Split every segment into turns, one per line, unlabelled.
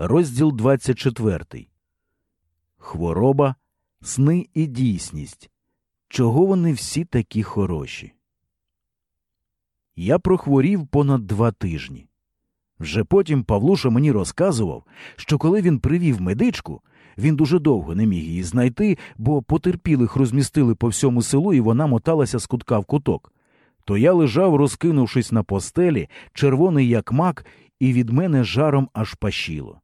Розділ 24. Хвороба, сни і дійсність. Чого вони всі такі хороші? Я прохворів понад два тижні. Вже потім Павлуша мені розказував, що коли він привів медичку, він дуже довго не міг її знайти, бо потерпілих розмістили по всьому селу, і вона моталася з кутка в куток. То я лежав, розкинувшись на постелі, червоний як мак, і від мене жаром аж пащило.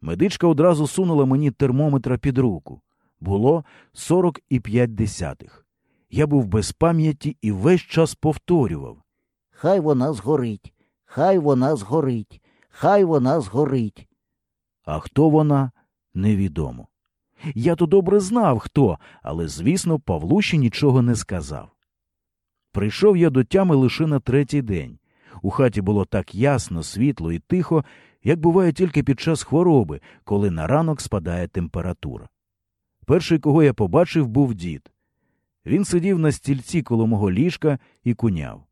Медичка одразу сунула мені термометра під руку. Було 40,5 десятих. Я був без пам'яті і весь час повторював.
Хай вона згорить, хай вона згорить, хай вона згорить.
А хто вона, невідомо. Я то добре знав, хто, але, звісно, Павлуші нічого не сказав. Прийшов я до тями лише на третій день. У хаті було так ясно, світло і тихо, як буває тільки під час хвороби, коли на ранок спадає температура. Перший, кого я побачив, був дід. Він сидів на стільці коло мого ліжка і куняв.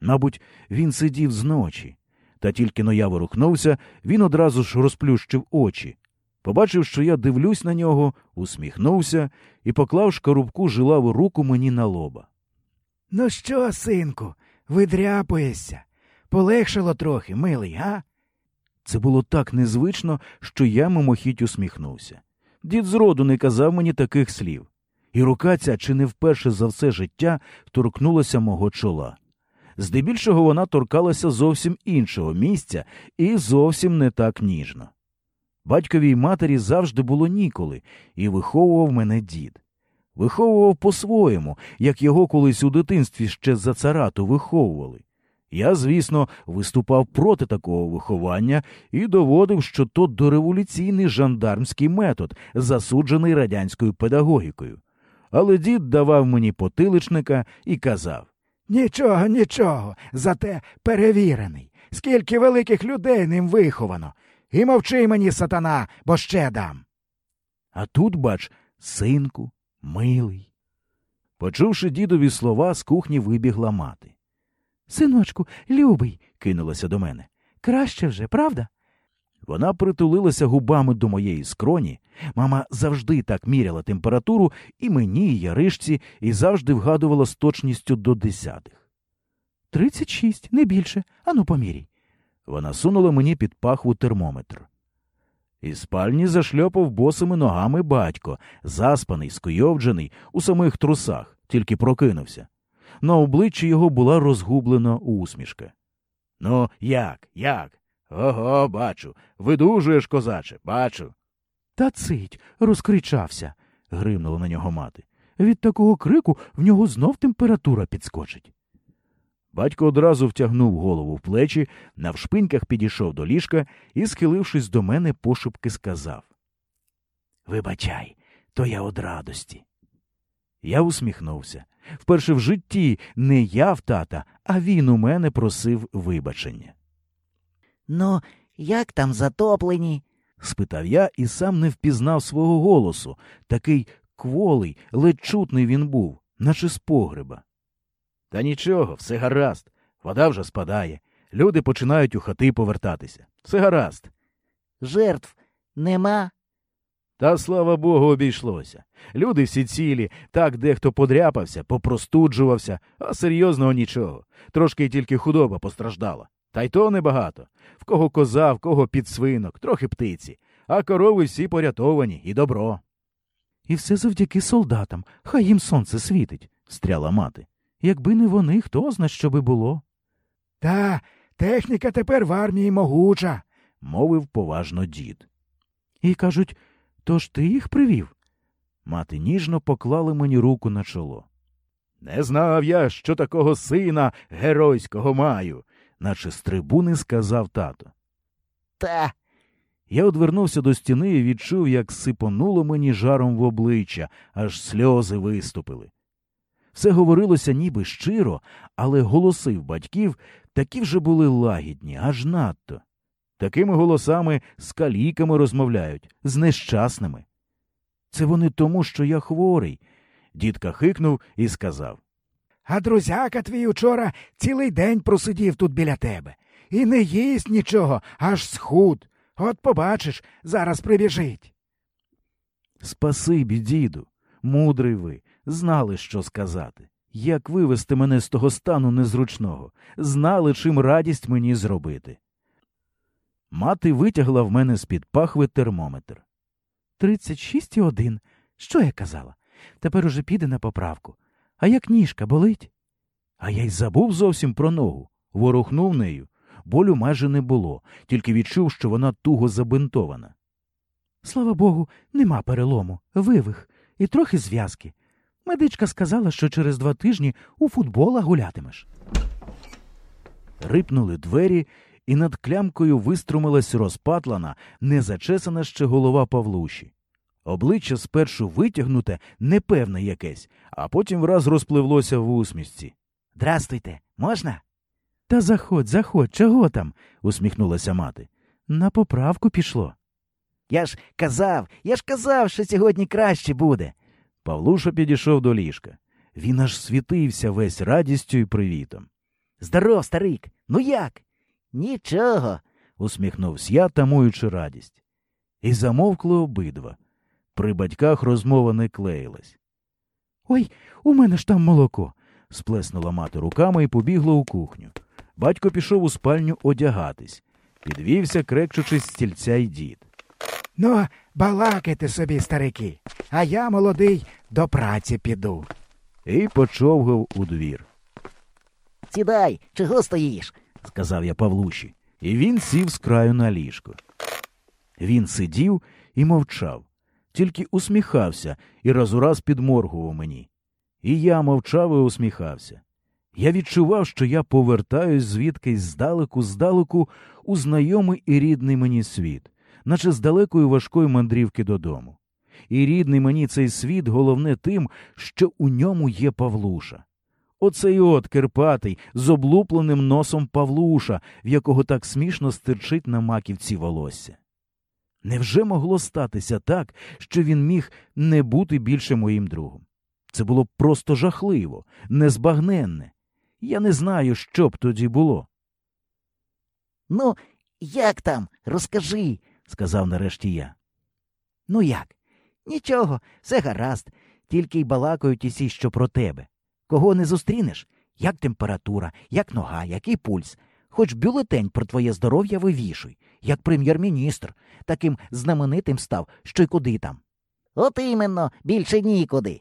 Мабуть, він сидів зночі, та тільки но я ворухнувся, він одразу ж розплющив очі. Побачив, що я дивлюсь на нього, усміхнувся і поклав шкарубку жилаву руку мені на лоба.
Ну що, синку, видряпуєшся? Полегшало трохи, милий, га?
Це було так незвично, що я мимохідь усміхнувся. Дід зроду не казав мені таких слів, і рука ця чи не вперше за все життя торкнулася мого чола. Здебільшого вона торкалася зовсім іншого місця і зовсім не так ніжно. Батьковій матері завжди було ніколи, і виховував мене дід. Виховував по-своєму, як його колись у дитинстві ще за царату виховували. Я, звісно, виступав проти такого виховання і доводив, що то дореволюційний жандармський метод, засуджений радянською педагогікою. Але дід давав мені потиличника і казав
Нічого, нічого, зате перевірений. Скільки великих людей ним виховано. І мовчи мені, сатана, бо ще дам.
А тут, бач, синку, милий. Почувши дідові слова, з кухні вибігла мати.
Синочку, любий,
кинулася до мене.
краще вже, правда?
Вона притулилася губами до моєї скроні. Мама завжди так міряла температуру і мені, і яришці, і завжди вгадувала з точністю до десятих.
Тридцять шість, не більше. Ану, поміряй.
Вона сунула мені під пахву термометр. Із спальні зашльопав босими ногами батько, заспаний, скуйовджений, у самих трусах, тільки прокинувся. На обличчі його була розгублена усмішка. Ну, як, як? Ого, бачу. Видужуєш, козаче, бачу.
Та цить, розкричався, гримнула на нього мати. Від такого крику в нього знов температура підскочить.
Батько одразу втягнув голову в плечі, навшпиньках підійшов до ліжка і, схилившись до мене, пошепки сказав Вибачай, то я од радості. Я усміхнувся. Вперше в житті не я в тата, а він у мене просив вибачення.
Ну, як там затоплені?
спитав я і сам не впізнав свого голосу. Такий кволий, ледь чутний він був, наче з погреба. Та нічого, все гаразд. Вода вже спадає. Люди починають у хати повертатися. Все гаразд.
Жертв нема?
Та слава Богу, обійшлося. Люди всі цілі, так дехто подряпався, попростуджувався, а серйозного нічого. Трошки тільки худоба постраждала. Та й то небагато. В кого коза, в кого підсвинок, трохи птиці, а корови всі порятовані і добро.
І все завдяки солдатам. Хай їм сонце світить, встряла мати. Якби не вони, хто зна, що би було. Та техніка тепер в армії могуча,
мовив поважно дід.
І кажуть, то ж ти їх привів?
Мати ніжно поклала мені руку на чоло. Не знав я, що такого сина геройського маю, наче з трибуни сказав тато.
Та.
Я одвернувся до стіни і відчув, як сипонуло мені жаром в обличчя, аж сльози виступили. Все говорилося ніби щиро, але голоси в батьків такі вже були лагідні, аж надто. Такими голосами з каліками розмовляють, з нещасними. Це вони тому, що я хворий. Дідка хикнув і сказав
А друзяка твій учора цілий день просидів тут біля тебе. І не їсть нічого, аж схуд. От побачиш, зараз прибіжить.
Спасибі, діду, мудрий ви, знали, що сказати. Як вивести мене з того стану незручного, знали, чим радість мені зробити. Мати витягла в мене з під пахви термометр.
Тридцять шість і один. Що я казала? Тепер уже піде на поправку. А як ніжка болить?
А я й забув зовсім про ногу. Ворухнув нею. Болю майже не було, тільки відчув, що вона туго забинтована.
Слава Богу, нема перелому, вивих і трохи зв'язки. Медичка сказала, що через два тижні у футбола гулятимеш.
Рипнули двері, і над клямкою виструмилась розпатлана, незачесана ще голова Павлуші. Обличчя спершу витягнуте, непевне якесь, а потім враз розпливлося в усмішці.
Здрастуйте, можна?
Та заходь, заходь, чого там? усміхнулася мати. На поправку пішло.
Я ж казав, я ж казав, що сьогодні краще буде.
Павлуша підійшов до ліжка. Він аж світився весь радістю і привітом.
Здоров, старик, ну як? Нічого,
усміхнувся я, тамуючи радість. І замовкли обидва. При батьках розмова не клеїлась.
Ой, у мене ж там молоко.
сплеснула мати руками і побігла у кухню. Батько пішов у спальню одягатись. Підвівся, крекчучи з стільця й дід.
Ну, балакайте собі, старики, а я, молодий, до праці піду.
І почовгав у двір.
Сідай, чого стоїш?
Сказав я Павлуші, і він сів з краю на ліжко. Він сидів і мовчав, тільки усміхався і раз у раз підморгував мені. І я мовчав і усміхався. Я відчував, що я повертаюсь звідкись здалеку, здалеку у знайомий і рідний мені світ, наче з далекої важкої мандрівки додому. І рідний мені цей світ головне тим, що у ньому є Павлуша. Оцей от Керпатий з облупленим носом Павлуша, в якого так смішно стирчить на маківці волосся. Невже могло статися так, що він міг не бути більше моїм другом? Це було просто жахливо, незбагненне. Я не знаю, що б тоді було.
Ну, як там? Розкажи,
сказав нарешті я.
Ну як? Нічого, все гаразд, тільки й балакають усі, що про тебе. Кого не зустрінеш? Як температура, як нога, який пульс. Хоч бюлетень про твоє здоров'я вивішуй, як прем'єр-міністр, таким знаменитим став, що й куди там. От іменно, більше нікуди.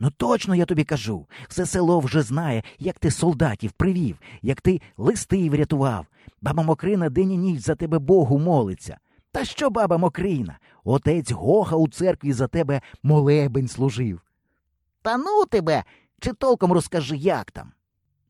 Ну точно я тобі кажу. Все село вже знає, як ти солдатів привів, як ти листи врятував. Баба Мокрина день і ніч за тебе Богу молиться. Та що баба Мокрина? Отець Гога у церкві за тебе молебень служив. Та ну тебе, чи толком розкажи, як там?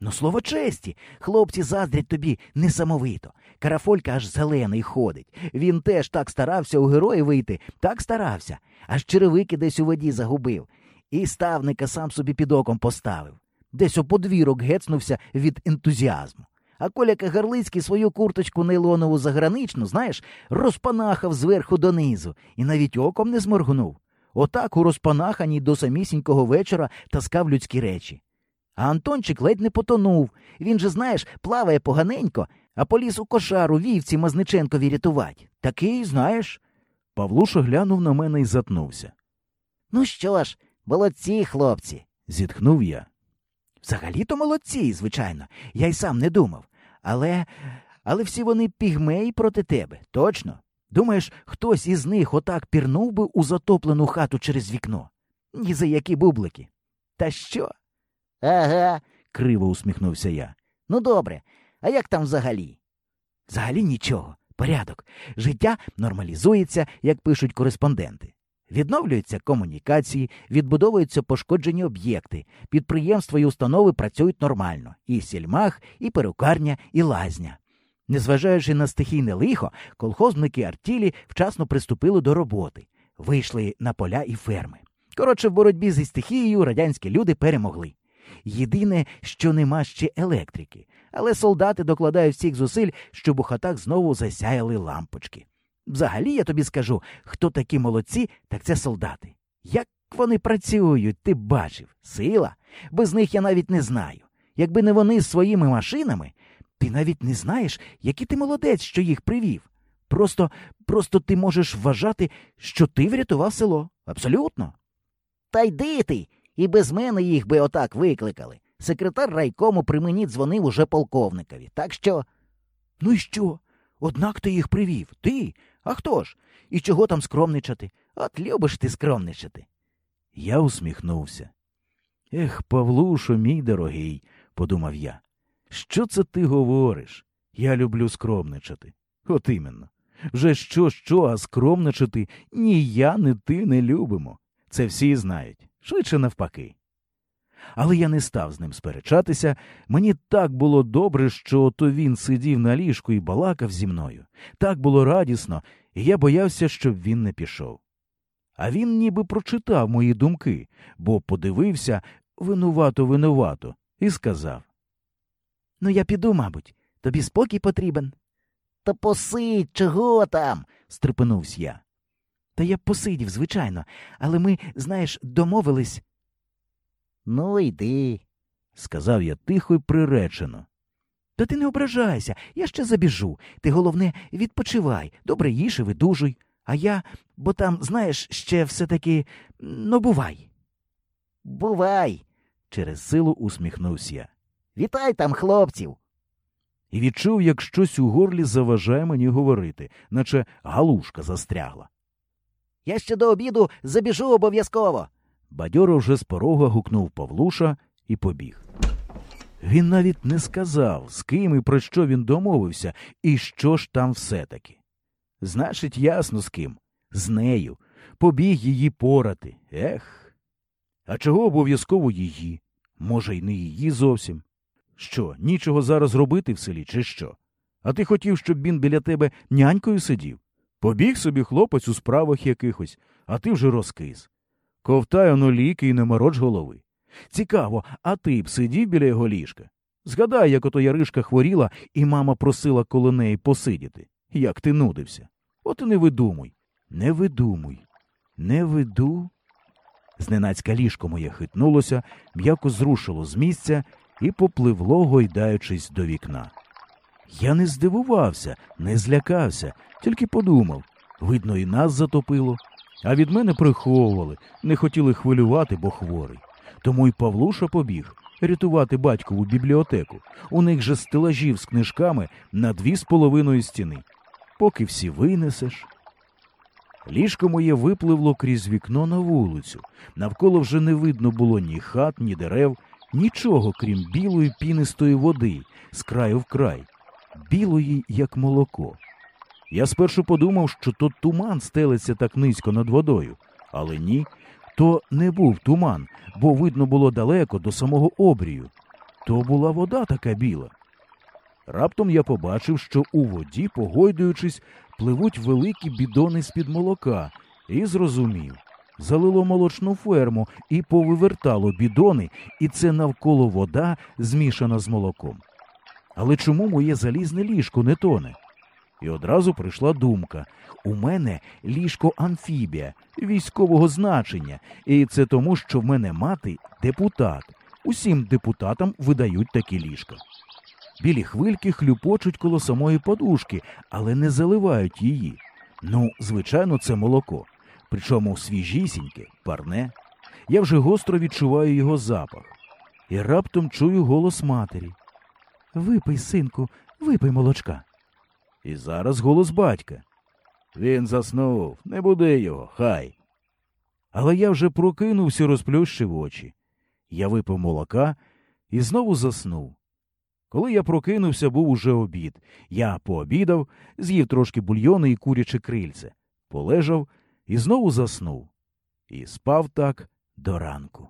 Ну, слово честі, хлопці заздрять тобі несамовито. Карафолька аж зелений ходить. Він теж так старався у герої вийти, так старався, аж черевики десь у воді загубив. І ставника сам собі під оком поставив. Десь у подвірок гецнувся від ентузіазму. А Коля Кагарлицький свою курточку нейлонову заграничну, знаєш, розпанахав зверху донизу і навіть оком не зморгнув. Отак у розпанаханій до самісінького вечора таскав людські речі. А Антончик ледь не потонув. Він же, знаєш, плаває поганенько, а поліз у кошару вівці Мазниченкові рятувать. Такий, знаєш.
Павлуша глянув на мене і затнувся.
Ну що ж, молодці, хлопці,
зітхнув я.
Взагалі-то молодці, звичайно, я й сам не думав. Але але всі вони пігмеї проти тебе, точно. Думаєш, хтось із них отак пірнув би у затоплену хату через вікно? Ні за які бублики. Та що? Ага, криво усміхнувся я. Ну, добре, а як там взагалі? Взагалі нічого. Порядок. Життя нормалізується, як пишуть кореспонденти. Відновлюються комунікації, відбудовуються пошкоджені об'єкти, підприємства і установи працюють нормально і сільмах, і перукарня, і лазня. Незважаючи на стихійне лихо, колхозники артілі вчасно приступили до роботи, вийшли на поля і ферми. Коротше, в боротьбі зі стихією радянські люди перемогли. Єдине, що нема ще електрики, але солдати докладають всіх зусиль, щоб у хатах знову засяяли лампочки. Взагалі, я тобі скажу, хто такі молодці, так це солдати. Як вони працюють, ти бачив, сила. Без них я навіть не знаю. Якби не вони з своїми машинами, ти навіть не знаєш, який ти молодець, що їх привів.
Просто, просто ти можеш вважати, що ти врятував село. Абсолютно.
Та йди ти, і без мене їх би отак викликали. Секретар райкому при мені дзвонив уже полковникові. Так що.
Ну і що? Однак ти їх привів. Ти? А хто ж? І чого там скромничати? От любиш ти скромничати.
Я усміхнувся. Ех, Павлушо, мій дорогий, подумав я. Що це ти говориш? Я люблю скромничати. От іменно. Вже що, що, а скромничати ні я, ні ти не любимо. Це всі знають, швидше навпаки. Але я не став з ним сперечатися. Мені так було добре, що то він сидів на ліжку і балакав зі мною. Так було радісно, і я боявся, щоб він не пішов. А він ніби прочитав мої думки, бо подивився винувато винувато і сказав
Ну, я піду, мабуть, тобі спокій потрібен.
Та посидь, чого там?
стрепенувся я. Та я посидів, звичайно, але ми, знаєш, домовились.
Ну, йди.
сказав я тихо й приречено.
Та ти не ображайся, я ще забіжу. Ти, головне, відпочивай, добре їж і видужуй. А я, бо там, знаєш, ще все таки ну, бувай.
Бувай.
Через силу усміхнувся я.
Вітай там, хлопців.
І відчув, як щось у горлі заважає мені говорити, наче галушка застрягла.
Я ще до обіду забіжу обов'язково.
Бадьоро вже з порога гукнув Павлуша і побіг. Він навіть не сказав, з ким і про що він домовився, і що ж там все таки. Значить, ясно з ким. З нею. Побіг її порати. Ех. А чого обов'язково її? Може, й не її зовсім. Що, нічого зараз робити в селі, чи що? А ти хотів, щоб він біля тебе нянькою сидів? Побіг собі хлопець у справах якихось, а ти вже розкис. Ковтай оно ліки і не мороч голови. Цікаво, а ти б сидів біля його ліжка? Згадай, як ото Яришка хворіла, і мама просила коло неї посидіти. Як ти нудився. От і не видумуй. Не видумуй. Не виду. Зненацька ліжко моє хитнулося, м'яко зрушило з місця і попливло, гойдаючись до вікна. Я не здивувався, не злякався, тільки подумав видно, і нас затопило. А від мене приховували, не хотіли хвилювати, бо хворий. Тому й Павлуша побіг рятувати батькову бібліотеку. У них же стелажів з книжками на дві з половиною стіни. Поки всі винесеш. Ліжко моє випливло крізь вікно на вулицю. Навколо вже не видно було ні хат, ні дерев, нічого, крім білої пінистої води з краю в край, білої, як молоко. Я спершу подумав, що то туман стелиться так низько над водою, але ні, то не був туман, бо видно було далеко до самого обрію. То була вода така біла. Раптом я побачив, що у воді, погойдуючись, пливуть великі бідони з-під молока, і зрозумів. Залило молочну ферму і повивертало бідони, і це навколо вода змішана з молоком. Але чому моє залізне ліжко не тоне? І одразу прийшла думка у мене ліжко амфібія військового значення, і це тому, що в мене мати депутат. Усім депутатам видають такі ліжка. Білі хвильки хлюпочуть коло самої подушки, але не заливають її. Ну, звичайно, це молоко. Причому свіжісіньке, парне. Я вже гостро відчуваю його запах. І раптом чую голос матері.
Випий, синку, випий молочка.
І зараз голос батька. Він заснув, не буди його, хай. Але я вже прокинувся, розплющив очі. Я випив молока і знову заснув. Коли я прокинувся, був уже обід. Я пообідав, з'їв трошки бульйону і куряче крильце, полежав і знову заснув. І спав так до ранку.